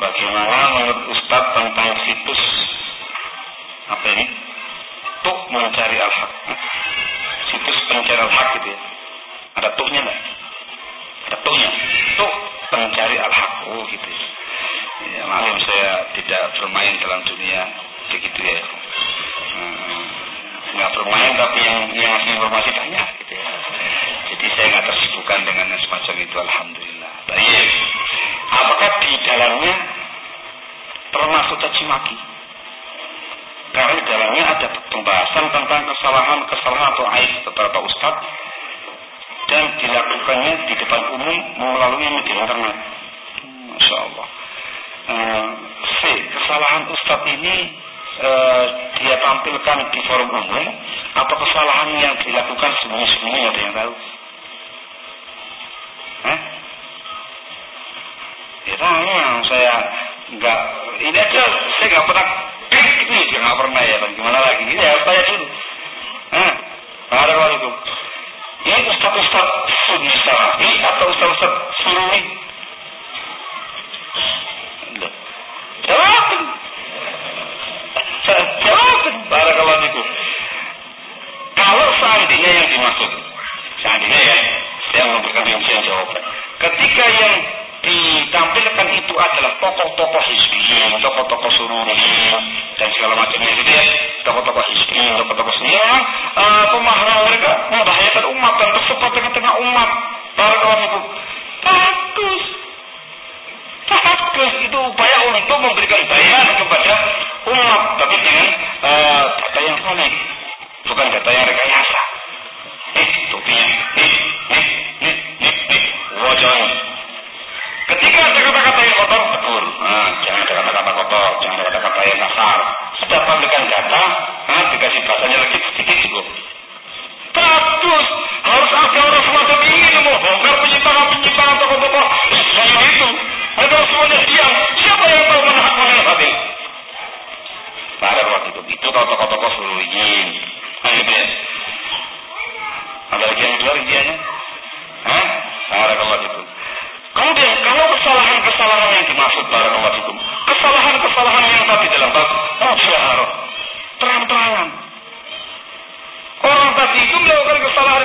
bagaimana menurut Ustadz tentang situs apa ini? Tuk mencari al-haq. Situs pencari al-haq gitu ya. Ada tuknya nggak? Ada tuknya. Tuk pencari al-haq. Oh gitu ya. ya maklum saya tidak bermain dalam dunia begitu ya. Hmm, nggak bermain tapi yang yang informasi banyak gitu ya. Jadi saya nggak tersibukkan dengan semacam itu. Alhamdulillah. Baik. Apakah di dalamnya termasuk caci maki? Karena di dalamnya ada pembahasan tentang kesalahan-kesalahan atau aib beberapa ustadz dan dilakukannya di depan umum melalui media internet. Masya Allah. C. Kesalahan ustadz ini uh, dia tampilkan di forum umum atau kesalahan yang dilakukan sembunyi-sembunyi ada yang tahu? Hah? Ya tanya saya nggak ini aja saya nggak pernah klik itu ya nggak pernah ya gimana lagi ini ya tanya dulu. Hah? Assalamualaikum. Ini ustaz-ustaz sunni salafi atau ustaz-ustaz sunni? Jawab. Jawab. Barakallahu. Kalau seandainya yang dimaksud, seandainya ya, saya memberikan rincian jawaban. Ketika yang ditampilkan itu adalah tokoh-tokoh hizbiyin, tokoh-tokoh sururiyin, dan segala macamnya gitu ya, tokoh-tokoh hizbiyin, tokoh-tokoh sendiri, uh, eh, pemahaman mereka membahayakan umat dan tersebar tengah-tengah umat. Barakallahu. Bagus. Bagus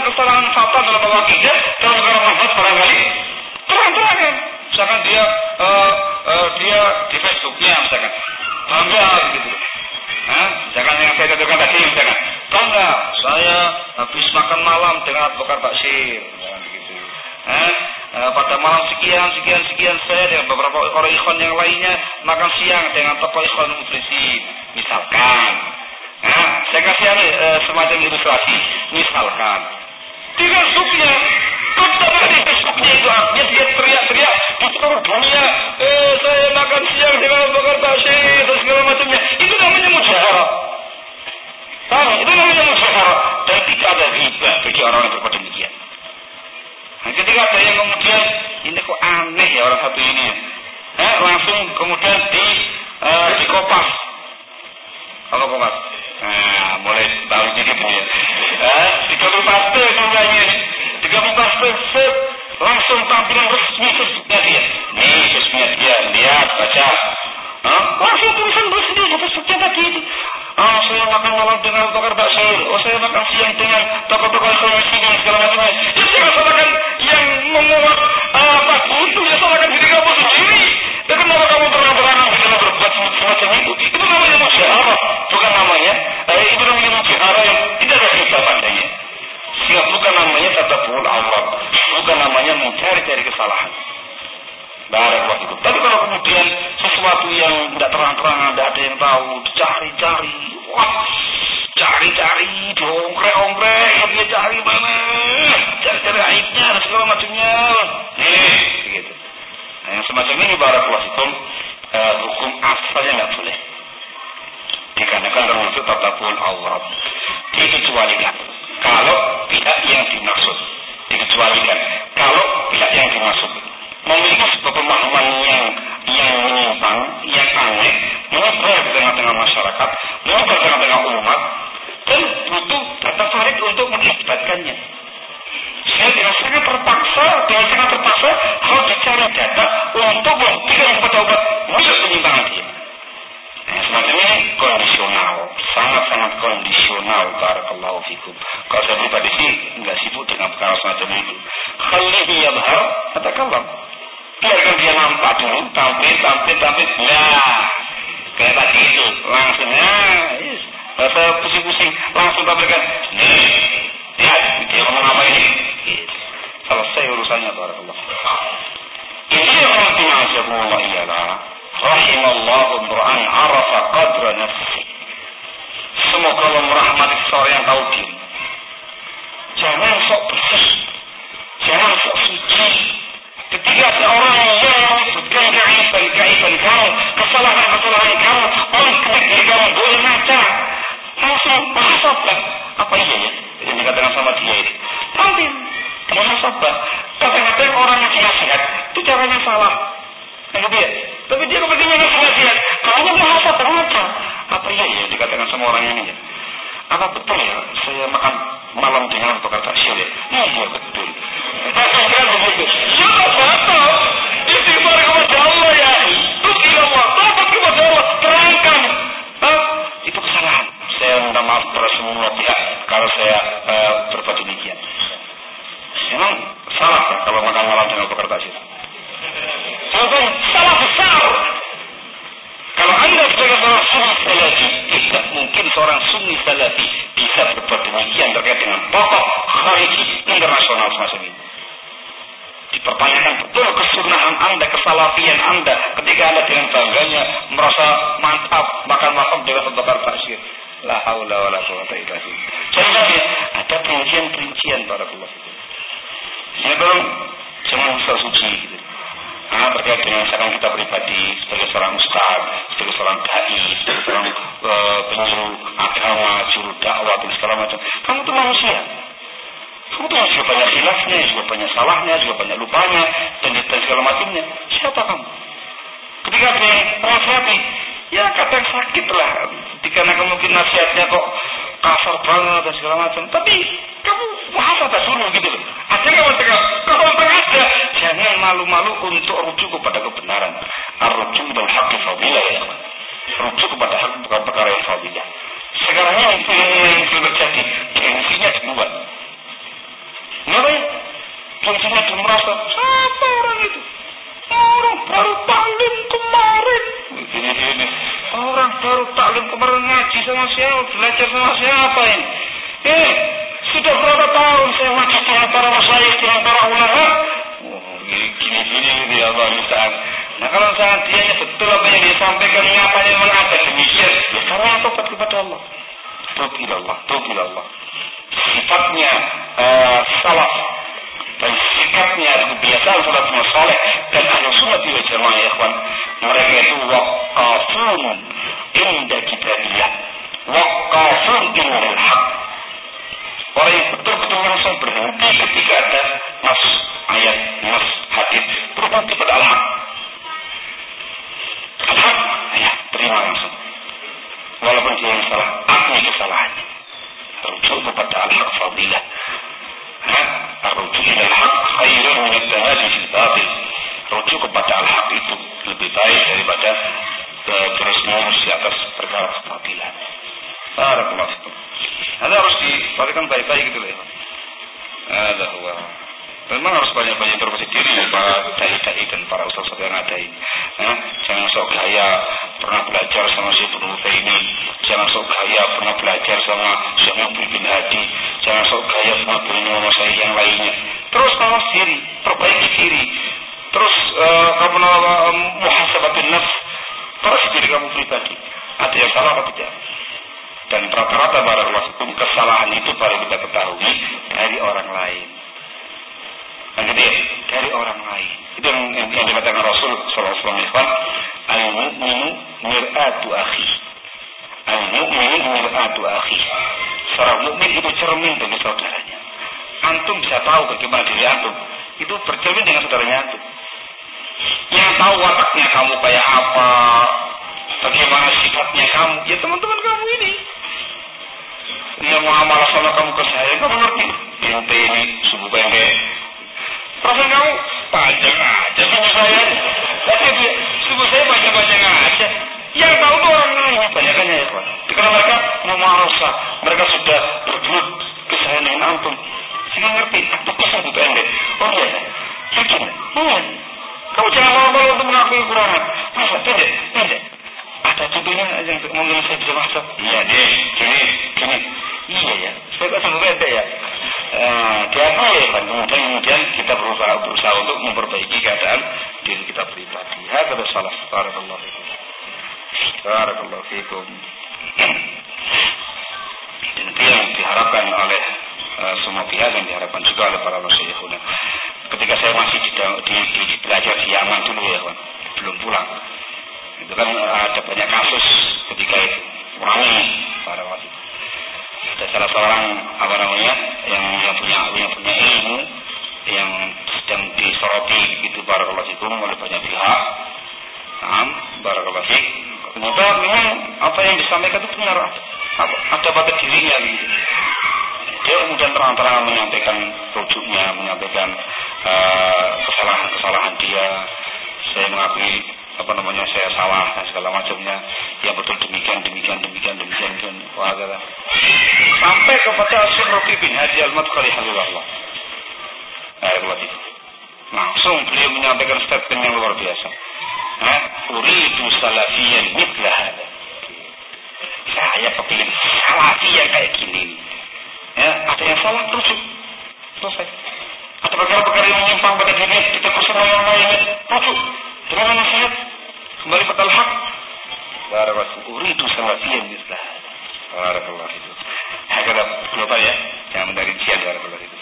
kesalahan-kesalahan fatal dalam bab akidah dalam perkara manhaj barangkali terang-terangan. Misalkan dia uh, uh, dia di Facebooknya misalkan bangga. Hah? Misalkan yang saya katakan tadi misalkan bangga saya habis makan malam dengan advokat Baksir, misalkan begitu. Hah? Uh, pada malam sekian, sekian, sekian saya dengan beberapa orang ikhwan yang lainnya makan siang dengan tokoh ikhwan muflisin. Misalkan, nah, saya kasih uh, semacam ilustrasi. Misalkan, di Facebooknya, pertama di Facebooknya itu artinya dia teriak-teriak di seluruh dunia, eh, saya makan siang dengan bakar Bashir dan segala macamnya. Itu namanya mujaharah. Tahu, itu namanya mujaharah. Dan tidak ada riba bagi orang yang berbuat demikian. Nah, ketika yang kemudian ini kok aneh ya orang satu ini, eh, langsung kemudian di uh, dikopas. Apa kopas? Nah, mulai baru dikit ini ya. Eh, digambil paste semuanya, paste, set, langsung tampilan resmi Facebooknya dia. Nih Facebooknya dia, lihat, baca. Hah? Langsung tulisan resmi di Facebooknya tadi. Ah, saya makan malam dengan bakar bakso. Oh, saya makan siang dengan tokoh-tokoh informasi dan segala macamnya. Itu saya rasakan yang menguat apa itu ya salahkan diri kamu sendiri. Ya kenapa kamu terang-terangan bisa berbuat semacam itu? Itu namanya musyawarah, bukan namanya. Eh, itu namanya musyawarah yang tidak ada hikmah padanya. Sehingga tadabur Allah, bukan namanya mencari-cari kesalahan. Barakallahu fikum. Tapi kalau kemudian sesuatu yang tidak terang-terangan, tidak ada yang tahu, dicari-cari, wah, cari-cari, diongkrek-ongkrek, dia cari langsung tampilkan. Nih, lihat dia ngomong apa ini. Yes. Selesai urusannya barakallah. Ini yang Allah ialah rahimallahu Quran arafa qadra nafsi. Semoga Allah merahmati seorang yang tahu diri. Jangan sok bersih. Jangan sok suci. Ketika seorang yang menyebutkan keaiban-keaiban kamu, kesalahan-kesalahan kamu, orang ketika kamu boleh ngaca, langsung muhasabah. Apa iya ya? Yang dikatakan sama dia itu. Tampil. Muhasabah. Kadang-kadang orang yang nasihat, itu caranya salah. Yang dia. Tapi dia kepentingan nasihat. Kalau muhasabah, ngaca. Apa iya ya dikatakan sama orang ini ya? Apa betul ya saya makan malam dengan bekal taksir ya? Iya betul. Banyak salahnya, juga banyak lupanya, dan, dan segala macamnya. Siapa kamu? Ketika dia menasihati, ya kadang sakit lah. Dikarenakan mungkin nasihatnya kok kasar banget dan segala macam. Tapi kamu bahasa tak suruh gitu loh. Ada kamu tengah, kalau ada, jangan malu-malu untuk rujuk kepada kebenaran. Ar-rujuk dan hak fadilah ya. Rujuk kepada hak bukan perkara yang fadilah. Sekarang ini yang, yang terjadi. Gengsinya dibuat. Ngapain? Gengsinya dia merasa, siapa orang itu? Orang baru taklim kemarin. Ini, ini. Orang baru taklim kemarin ngaji sama siapa? Belajar sama siapa ini? Eh, sudah berapa tahun saya ngaji dengan para masyayikh, dengan para ulama? Oh, gini-gini gitu ya Allah Ustaz. Nah kalau saat dia betul apa yang disampaikan, nyatanya memang ada demikian, ya karena tobat kepada Allah. Tobat Allah. Sifatnya uh, salaf dan sikapnya kebiasaan salafnya soleh dan ahlu sunnah wal jamaah ya ikhwan. Mereka itu waqafun inda kitabillah waqafun inda haq orang yang betul-betul langsung berhenti ketika ada nas ayat nas hadis berhenti pada al-haq. Al-haq ya terima langsung walaupun dia yang salah akui kesalahannya rujuk kepada al-haq fadilah Rujuk ila al-haq khairun min al-tahadi fil batil. Rujuk kepada al-haq itu lebih baik daripada terus menerus di atas perkara kebatilan. Barakallahu fikum. Ada harus dibalikan baik-baik gitu ya. Ada huwa. Memang harus banyak-banyak introspeksi diri para dai-dai dan para ustaz yang ada ini. Nah, jangan sok gaya pernah belajar sama si Ibnu ini. Jangan sok gaya pernah belajar sama Syekh Mubil bin Hadi. Jangan sok gaya ilmu saya yang lainnya. Terus mawas diri, perbaiki diri. Terus kamu uh, muhasabatin nafs. Terus diri kamu pribadi. Ada yang salah atau tidak? Dan rata-rata para hukum kesalahan itu baru kita ketahui dari orang lain. Nah, jadi dari orang lain. Itu yang, yang, yang dikatakan Rasul Sallallahu Alaihi Wasallam. Al-mu'minu mir'atu akhi. Al-mu'minu mir'atu akhi. Seorang mukmin itu cermin bagi saudaranya. Antum bisa tahu bagaimana diri antum. Itu bercermin dengan saudaranya antum. Yang tahu wataknya kamu kayak apa, bagaimana sifatnya kamu, ya teman-teman kamu ini. Mau amal sama kamu ke saya, kamu ngerti. Yang ini subuh pendek. Perasaan kamu panjang aja sama saya. Tapi subuh saya panjang-panjang aja. Yang tahu tuh orang lain. Banyakannya ya Pak. Mereka mau merasa mereka sudah berbuat kesalahan antum. Sehingga ngerti, aku subuh pendek. Oh iya, Yakin? Iya. Kamu jangan malu-malu untuk mengakui kekurangan. Masa tidak? Tidak. Ada contohnya yang mungkin saya bisa masuk. Iya deh, gini, gini. Iya ya, saya kok sampai beda ya. Uh, diakui ya kan, kemudian kemudian kita berusaha berusaha untuk memperbaiki keadaan diri kita pribadi. Hakata salah. Barakallahu fikum. Barakallahu fikum. Dan itu yang diharapkan oleh uh, semua pihak dan diharapkan juga oleh para masyayikhuna. Ketika saya masih di, di, di, belajar di Yaman dulu ya, kan, belum pulang. Itu kan uh, ada banyak kasus ketika itu. Ulangi para waktu Ada salah seorang apa namanya yang, yang punya yang punya ilmu yang sedang disoroti gitu para fikum oleh banyak pihak. Nah, barakallahu Ternyata memang apa yang disampaikan itu benar ada pada dirinya gitu. Dia kemudian terang-terangan menyampaikan rujuknya, menyampaikan eh, kesalahan-kesalahan uh, dia. Saya mengakui apa namanya saya salah dan segala macamnya. Yang betul demikian, demikian, demikian, demikian, demikian. Wah, kata. Sampai kepada Syekh Rafi bin Haji Al-Madkhali Habibullah. Langsung beliau menyampaikan statement yang luar biasa. Uridu salafiyan mitlah saya kepingin salafi yang kayak gini. Ya, ada yang salah rujuk. Selesai. Ada perkara-perkara yang menyimpang pada diri kita bersama yang lainnya rujuk. Dengan nasihat kembali pada al-haq. Barakallahu uridu salafiyan mislah. Barakallahu itu. Hakada global ya. Jangan dari jian barakallahu itu.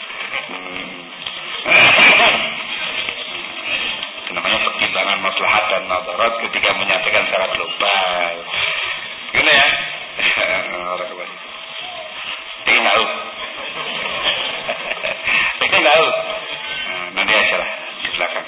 Namanya pertimbangan maslahat dan madarat ketika menyampaikan secara global. Gimana ya? Pengen tahu? Pengen tahu? Nanti aja lah di belakang.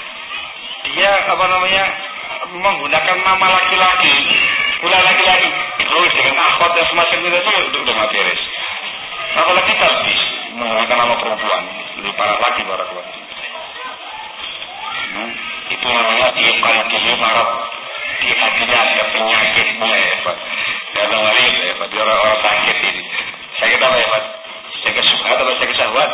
dia apa namanya menggunakan nama laki-laki pula laki-laki. Terus dengan akhwat dan semacam itu saja untuk udah beres apalagi tasbih menggunakan nama perempuan lebih parah lagi barakallah hmm. itu namanya tiupan dia marah. Di hatinya ada penyakitnya ya Pak. Karena marit ya Pak. Dia orang, orang sakit ini. Sakit apa ya Pak? Sakit syubhat atau sakit syahwat?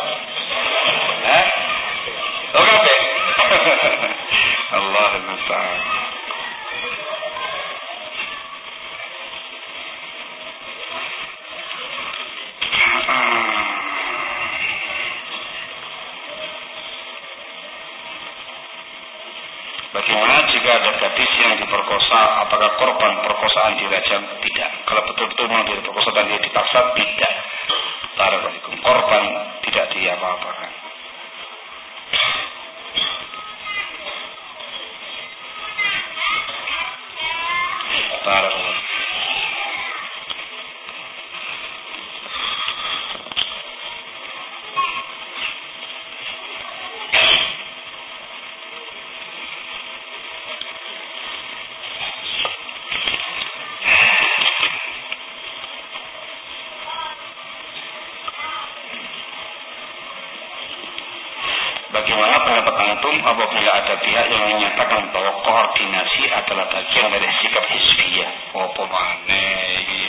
Apabila ada pihak yang menyatakan bahwa koordinasi adalah bagian dari sikap hizbiyah. Pemane ini.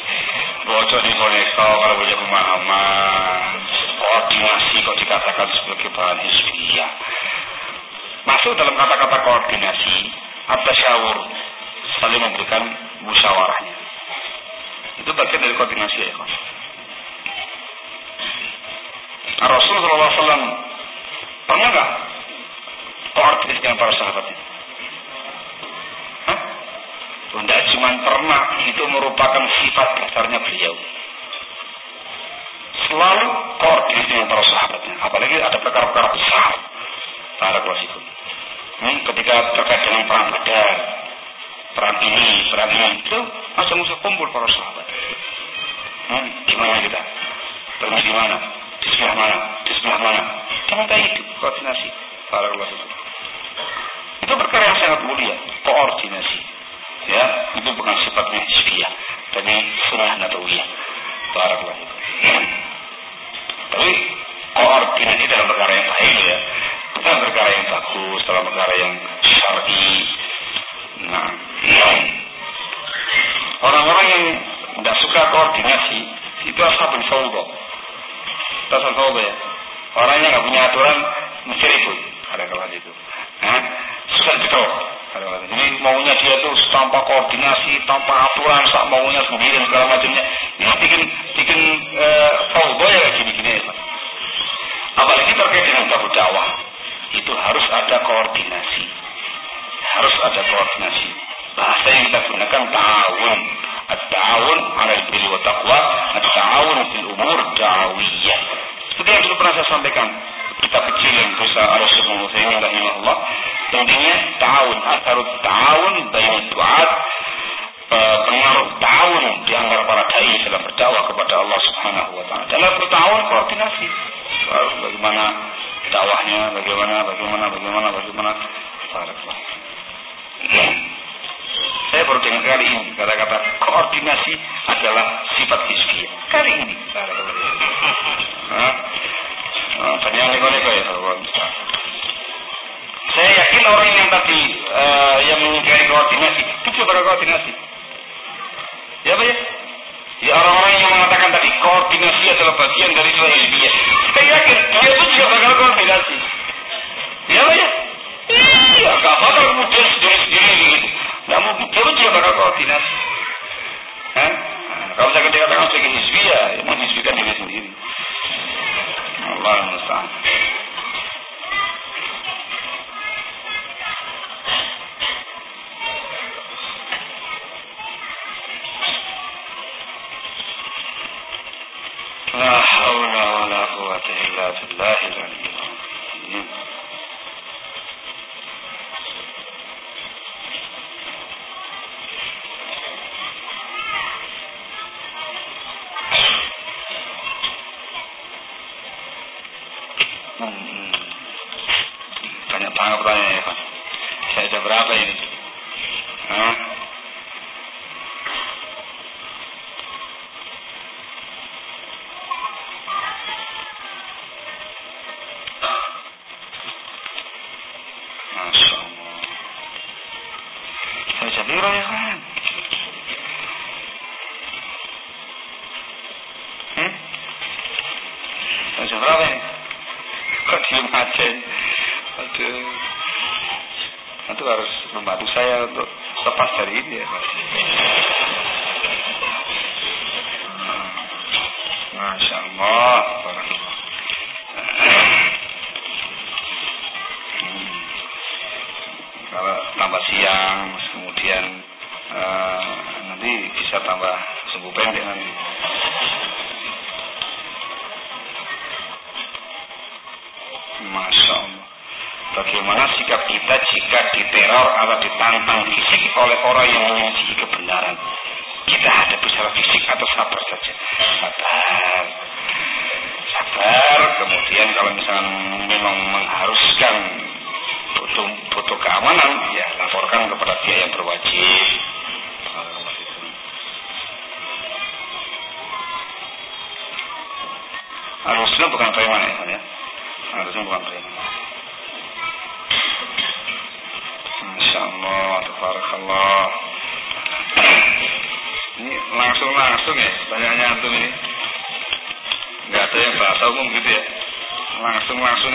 Bocor di boneka kalau punya pemahaman. Koordinasi kok dikatakan sebagai bahan hizbiyah. Masuk dalam kata-kata koordinasi, atau syawur, saling memberikan musyawarahnya. Itu bagian dari koordinasi ya, Rasulullah SAW pernah nggak dengan para sahabatnya. Hah? Tidak cuma pernah, itu merupakan sifat dasarnya beliau. Selalu koordinasi dengan para sahabatnya. Apalagi ada perkara-perkara besar. Para klasikum. Ini ketika terkait dengan perang badar, perang ini, perang ini, itu masa musuh kumpul para sahabat. Hmm, di mana kita? Pergi di mana? Di sebelah mana? Di sebelah mana? Kita itu koordinasi. Para klasikum. Itu perkara yang sangat mulia, koordinasi. Ya, itu bukan sifatnya hizbiyah, tapi sunnah nabawiyah. Barakallahu Tapi koordinasi dalam perkara yang baik ya, bukan perkara yang bagus, dalam perkara yang syar'i. Nah, orang-orang yang tidak suka koordinasi itu ashabul fawdah. Ashabul fawdah ya. Orang yang nggak punya aturan mesti ribut. Ada kalau itu. Nah, gitu. Ini maunya dia tuh tanpa koordinasi, tanpa aturan, sak maunya sendiri segala macamnya. Ini bikin orang yang tadi uh, yang mengingkari koordinasi itu juga koordinasi. Ya Pak ya? Ya orang-orang yang mengatakan tadi koordinasi adalah bagian dari suara ilmiah. Saya yakin dia itu juga bakal koordinasi. Ya Pak ya? Iya, gak bakal kemudian sendiri-sendiri gitu. Gak mungkin, dia pun juga bakal koordinasi. Hah? Nah, kalau saya katakan sebagai hizbiyah, ya menghizbikan diri sendiri. Allah musta'an. لا حول ولا قوة إلا بالله العلي العظيم Banyak pertanyaan ya Pak. Saya jam berapa ini? kalau tambah siang kemudian uh, nanti bisa tambah sembuh pendek nanti. Masya Allah. Bagaimana sikap kita jika diteror atau ditantang fisik oleh orang yang menyelisihi kebenaran? Kita ada secara fisik atau sabar saja? Sabar. Sabar. Kemudian kalau misalnya memang mengharuskan butuh butuh keamanan, ya laporkan kepada dia yang berwajib. Harusnya bukan preman ya, harusnya bukan preman. Masya Allah. Ini langsung-langsung ya, banyaknya antum ini. Enggak ada yang bahasa umum gitu ya. Langsung-langsung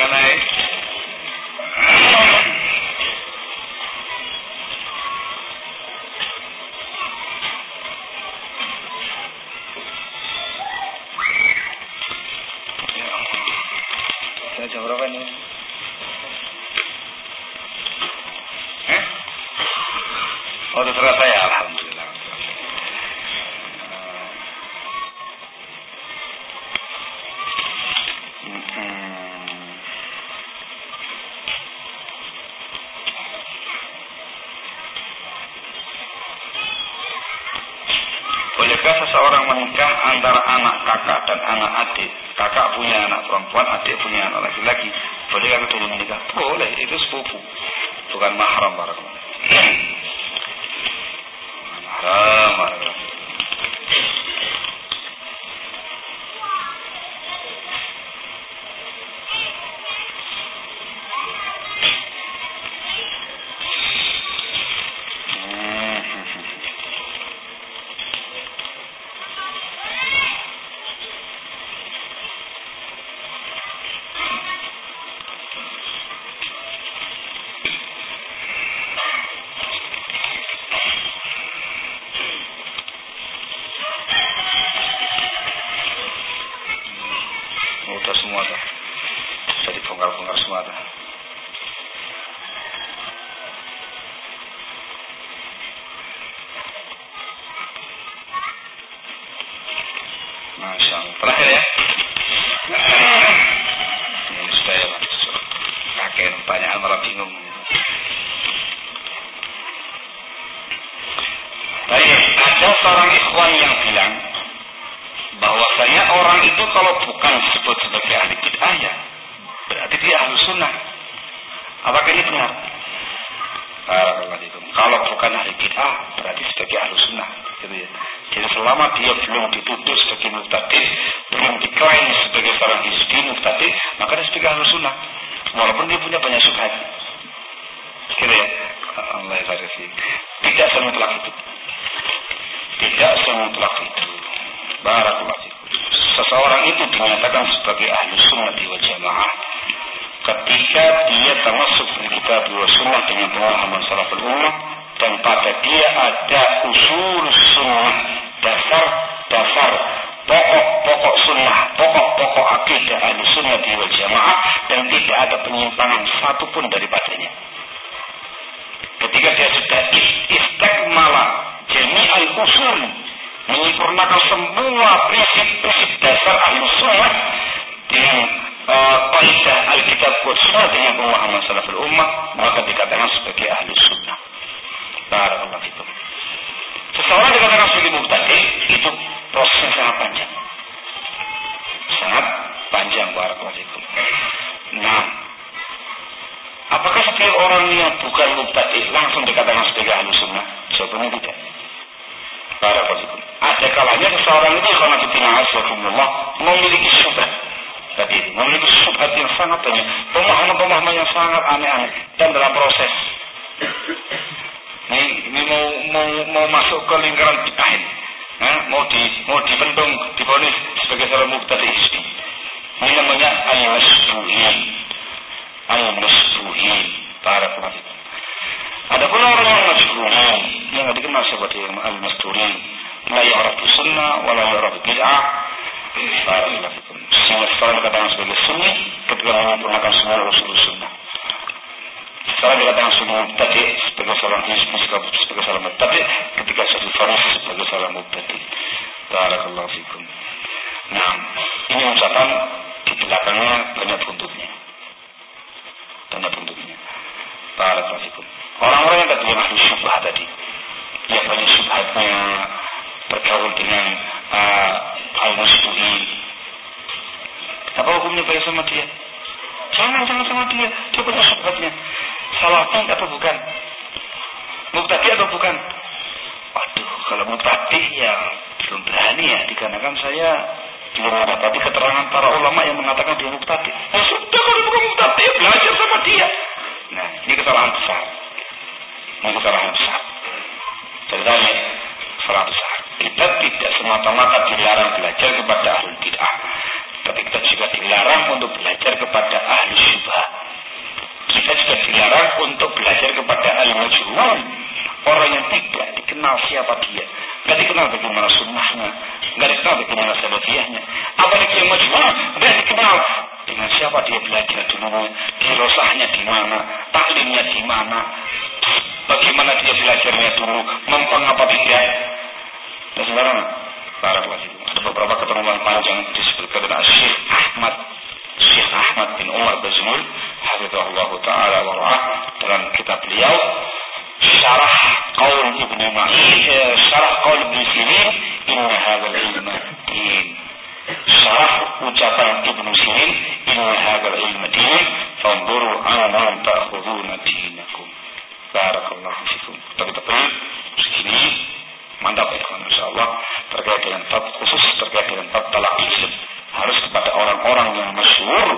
Satupun daripada pemahaman yang sangat aneh-aneh dan dalam proses. Ini, ini mau, mau, mau masuk ke lingkaran bid'ah ini. Nah, mau di mau dibendung, diponis sebagai seorang mubtadi Ini namanya al-masbuhin. Al-masbuhin. Para. Ada pula orang yang masbuhin. Yang dikenal sebagai al-masbuhin. La ya'rafu sunnah, walau orang bid'ah. Sehingga sekarang dikatakan sebagai sunni ketika orang menyempurnakan semua usul sunnah. Sekarang dikatakan sunnah mubtadi sebagai seorang hizmi sebagai seorang mubtadi ketika suatu faris sebagai seorang mubtadi. Barakallahu fikum. Nah, ini ucapan di belakangnya banyak buntutnya. Banyak buntutnya. Barakallahu fikum. Orang-orang yang tadi ahli syubhat tadi, yang banyak syubhatnya bergaul dengan uh, al-masbuhin. Apa hukumnya bayar sama dia? Jangan, jangan sama dia. Dia punya Salah Salafi atau bukan? Mubtadi atau bukan? Waduh, kalau mubtadi ya belum berani ya. Dikarenakan saya belum mendapati keterangan para ulama yang mengatakan dia mubtadi. Oh, sudah, kalau bukan mubtadi, ya belajar sama dia. Nah, ini kesalahan besar. Ini kesalahan besar. Contohnya, kesalahan besar. Kita tidak semata-mata dilarang belajar kepada ahli bid'ah. Tapi kita juga dilarang untuk belajar kepada ahli syubhat. Kita juga dilarang untuk belajar kepada ahli majhul. Orang yang tidak dikenal siapa dia. Tidak dikenal bagaimana sunnahnya. Tidak dikenal bagaimana salafiyahnya. Apalagi yang majhul. Tidak dikenal dengan siapa dia belajar dulu. Di rosahnya di mana. Taklimnya di mana. Bagaimana dia belajarnya dulu. Mempeng apa tidak. Sekarang. Barakallahu Ada beberapa keterangan panjang disebutkan oleh Syekh Ahmad Syekh Ahmad bin Umar Bazmul Hafizahullah Ta'ala wa dalam kitab beliau syarah qaul Ibnu Ma'in syarah qaul Ibnu Sirin inna hadzal ilma din syarah ucapan Ibnu Sirin inna hadzal ilma din fanzuru amman ta'khuduna dinakum barakallahu fikum kita beri segini mantap ya insyaallah terkait dengan bab khusus terkait dengan bab talak harus kepada orang-orang yang masyhur.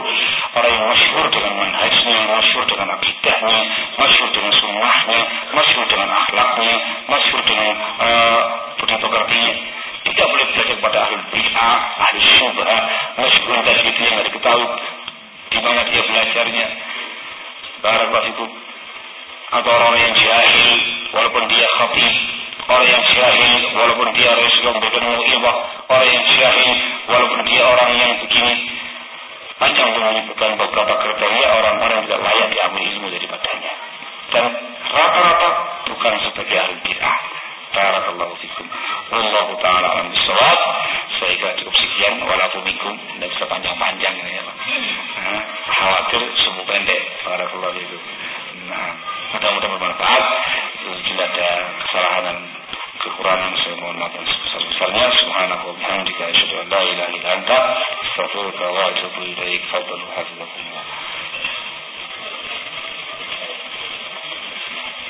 Orang yang masyhur dengan manhajnya masyhur dengan akidahnya masyhur dengan sunnahnya masyhur dengan akhlaknya masyhur dengan uh, tidak boleh belajar kepada ahli bid'ah ahli syubhat masyhur dari itu yang tidak diketahui di mana dia belajarnya. Barakallahu itu. Atau orang yang jahil walaupun dia khatib orang yang jahil walaupun dia harus memberikan ilmu orang yang jahil walaupun dia orang yang begini. Panjang untuk menyebutkan beberapa kriteria orang-orang tidak layak diambil ilmu daripadanya. Dan rata-rata bukan sebagai ahli bid'ah. Barakallahu fikum. Wallahu taala alam bisawab saya cukup sekian. Walaupun minkum tidak bisa panjang-panjang ini ya Pak. Nah, khawatir semua pendek. Barakallahu fikum. Nah mudah-mudahan bermanfaat jika ada kesalahan dan kekurangan saya mohon maaf sebesar-besarnya. Subhanahu wa bihamdika asyhadu an la ilaha illa anta astaghfiruka wa atubu ilaik. Fadlu hafizakumullah